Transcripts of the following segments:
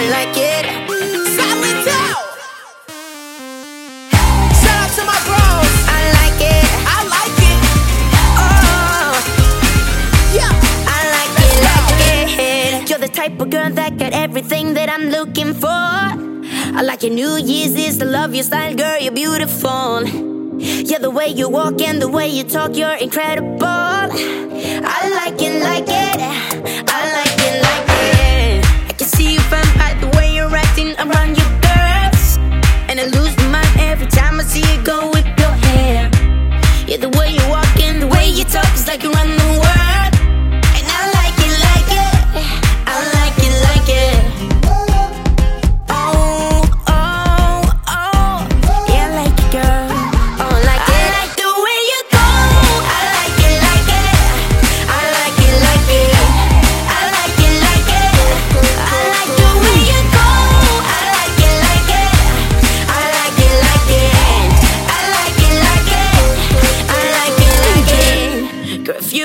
I like it. Out. Shout out to my bros. I like it. I like it. Oh, Yeah. I like it, like it. You're the type of girl that got everything that I'm looking for. I like your New Year's is the love your style, girl. You're beautiful. Yeah, the way you walk and the way you talk, you're incredible. I like it, like it. I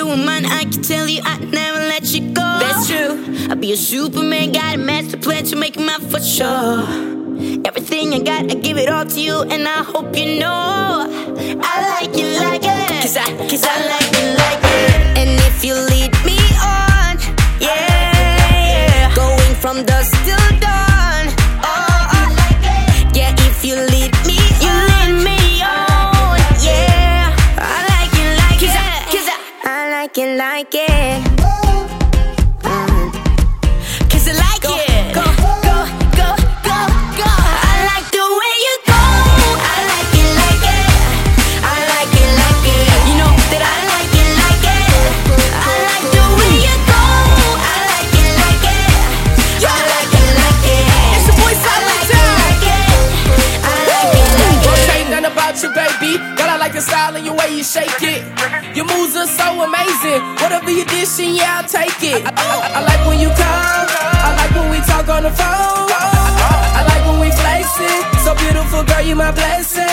it. Girl, if you were mine, I can tell you I'd never let you go. That's true. I'll be a Superman, got a master plan to make out for sure. Everything I got, I give it all to you, and I hope you know I like it like it. Cause I, cause I like it like it. And if you lead me on, yeah, yeah. going from dusk till like it like it. Mm. Cause I like it. Go, go, go, go, go. I like the way you go. I like it like it. I like it like it. You know that I like it like it. I like the way you go. I like it like it. I like it like it. It's your boy I Silent like it Town. like it. I like it like Don't it. say nothing about you, baby. Girl, I like your style and your way you shake it. Your moves are so amazing. Whatever you dishing, yeah, I'll take it. I, I- I like when you call. I like when we talk on the phone. I like when we flexing. So beautiful, girl, you my blessing.